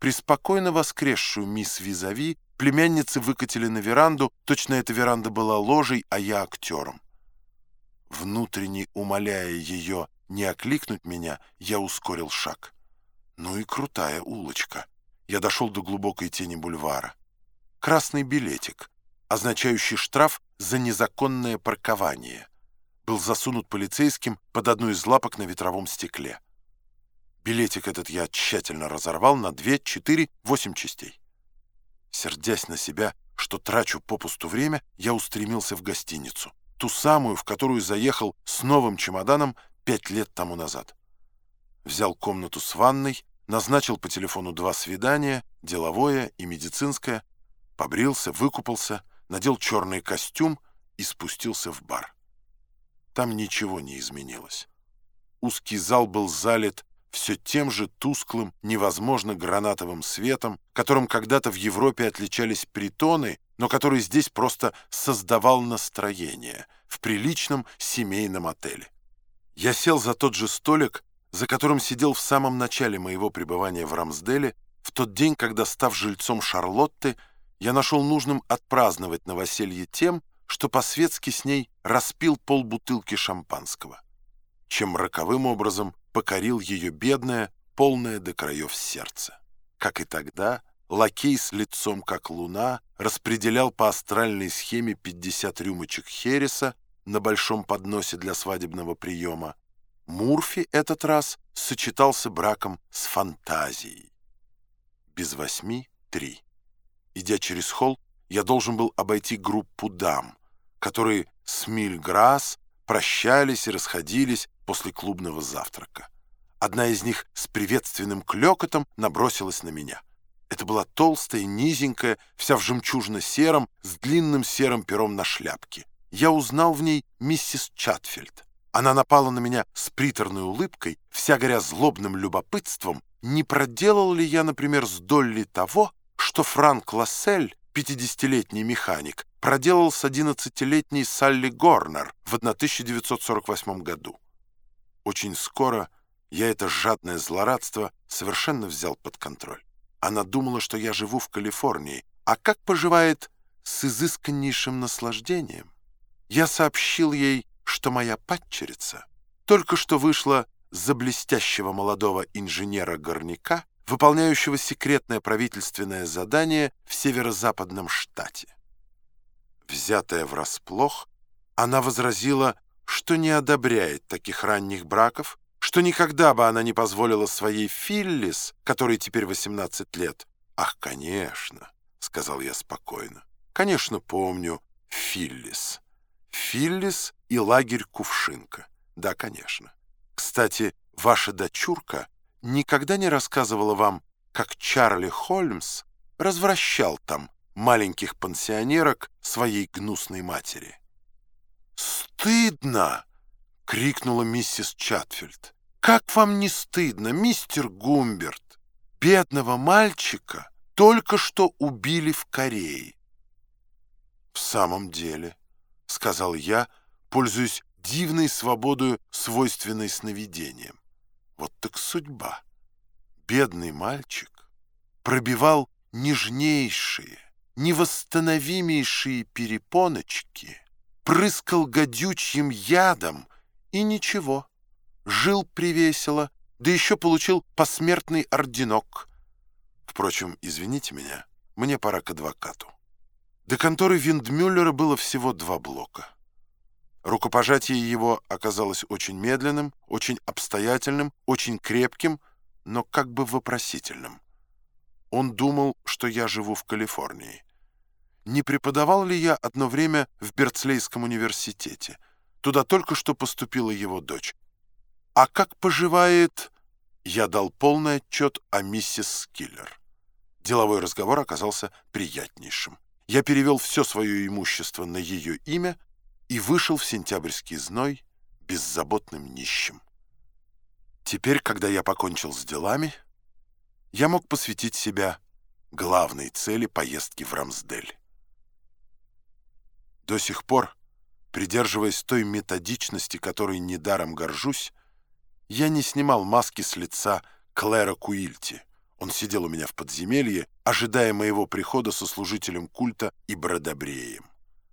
преспокойно воскресшую мисс Визави, племянницы выкатили на веранду, точно эта веранда была ложей, а я актером. Внутренне умоляя ее не окликнуть меня, я ускорил шаг. Ну и крутая улочка. Я дошел до глубокой тени бульвара. Красный билетик, означающий штраф за незаконное паркование, был засунут полицейским под одну из лапок на ветровом стекле. Билетик этот я тщательно разорвал на две, четыре, восемь частей. Сердясь на себя, что трачу попусту время, я устремился в гостиницу, ту самую, в которую заехал с новым чемоданом пять лет тому назад. Взял комнату с ванной, назначил по телефону два свидания, деловое и медицинское, побрился, выкупался, надел черный костюм и спустился в бар. Там ничего не изменилось. Узкий зал был залит все тем же тусклым, невозможно гранатовым светом, которым когда-то в Европе отличались притоны, но который здесь просто создавал настроение в приличном семейном отеле. Я сел за тот же столик, за которым сидел в самом начале моего пребывания в Рамсделе, в тот день, когда, став жильцом Шарлотты, я нашел нужным отпраздновать новоселье тем, что по-светски с ней распил полбутылки шампанского, чем роковым образом покорил ее бедное, полное до краев сердце. Как и тогда, лакей с лицом как луна распределял по астральной схеме 50 рюмочек хереса на большом подносе для свадебного приема, Мурфи этот раз сочетался браком с фантазией. Без восьми — три. Идя через холл, я должен был обойти группу дам, которые с Мильграсс прощались и расходились после клубного завтрака. Одна из них с приветственным клёкотом набросилась на меня. Это была толстая, низенькая, вся в жемчужно-сером, с длинным серым пером на шляпке. Я узнал в ней миссис Чатфельд. Она напала на меня с приторной улыбкой, вся горя злобным любопытством, не проделал ли я, например, с Долли того, что Франк Лассель, 50-летний механик, проделал с 11-летней Салли Горнер в 1948 году. Очень скоро я это жадное злорадство совершенно взял под контроль. Она думала, что я живу в Калифорнии, а как поживает с изысканнейшим наслаждением. Я сообщил ей, что моя падчерица только что вышла за блестящего молодого инженера-горняка, выполняющего секретное правительственное задание в северо-западном штате. Взятая врасплох, она возразила, что не одобряет таких ранних браков, что никогда бы она не позволила своей Филлис, которой теперь 18 лет. «Ах, конечно», — сказал я спокойно, — «конечно помню Филлис». Филлис и лагерь Кувшинка. Да, конечно. Кстати, ваша дочурка никогда не рассказывала вам, как Чарли Холмс развращал там маленьких пансионерок своей гнусной матери. «Стыдно!» — крикнула миссис Чатфильд. «Как вам не стыдно, мистер Гумберт? Бедного мальчика только что убили в Корее». «В самом деле», — сказал я, пользуясь дивной свободою, свойственной сновидениям. Вот так судьба. Бедный мальчик пробивал нежнейшие, невосстановимейшие перепоночки, прыскал гадючим ядом и ничего, жил привесело, да еще получил посмертный орденок. Впрочем, извините меня, мне пора к адвокату. До конторы Виндмюллера было всего два блока. Рукопожатие его оказалось очень медленным, очень обстоятельным, очень крепким, но как бы вопросительным. Он думал, что я живу в Калифорнии. Не преподавал ли я одно время в Берцлейском университете? Туда только что поступила его дочь. А как поживает... Я дал полный отчет о миссис Скиллер. Деловой разговор оказался приятнейшим. Я перевел все свое имущество на ее имя и вышел в сентябрьский зной беззаботным нищим. Теперь, когда я покончил с делами, я мог посвятить себя главной цели поездки в Рамсдель. До сих пор, придерживаясь той методичности, которой недаром горжусь, я не снимал маски с лица Клэра Куильти, Он сидел у меня в подземелье, ожидая моего прихода со служителем культа и бродобреем.